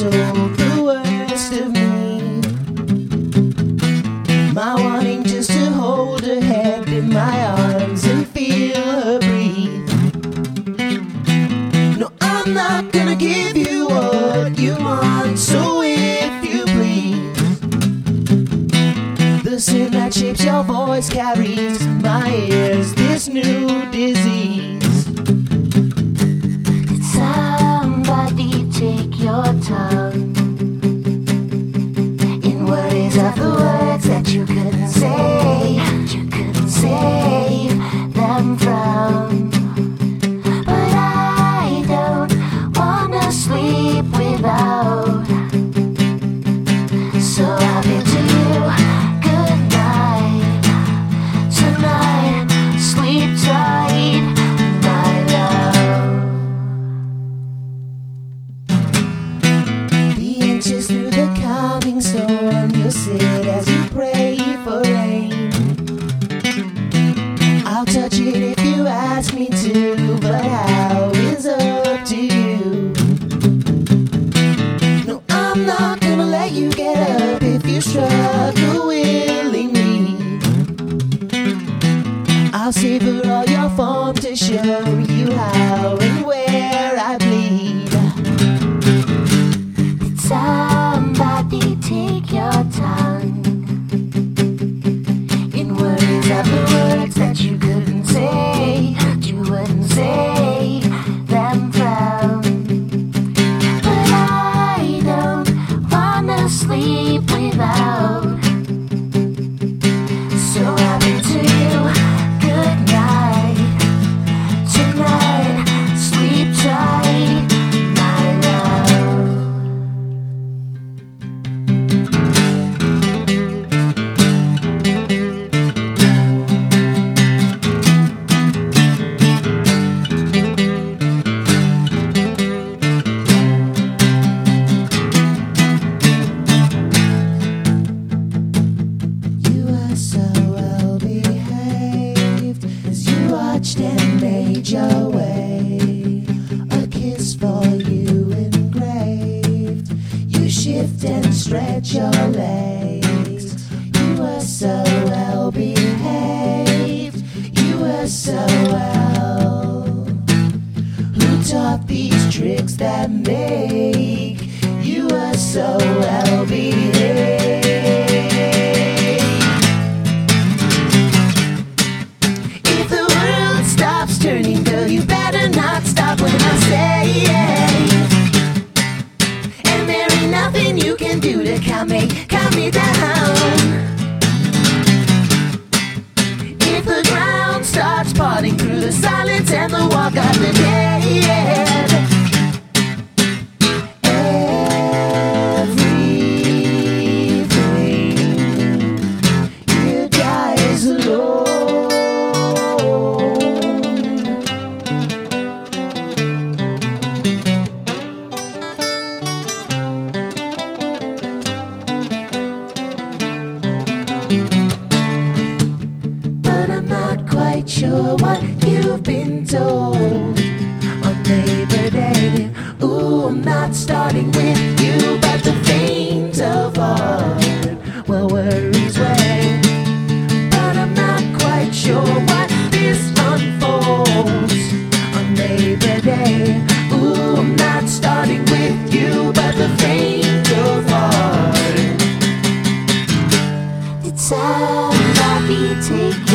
told the worst of me. My wanting just to hold her head in my arms and feel her breathe. No, I'm not gonna give you what you want, so if you please. The sin that shapes your voice carries my ears this new disease. You couldn't say, you couldn't save them from. But I don't wanna sleep without. So bid to you. Tonight, sleep tight, my love. Be anxious through the coming storm. You'll sit as ask me to, but how is up to you. No, I'm not gonna let you get up if you struggle willingly. I'll savor all your form to show stretch your legs. You were so well behaved. You were so well. Who taught these tricks that make you were so well behaved? Do to calm me, calm me down. You've been told on Labor Day. Ooh, I'm not starting with you, but the faint of heart. Well, worries way. But I'm not quite sure what this unfolds on Labor Day. Ooh, I'm not starting with you, but the faint of heart. Did somebody take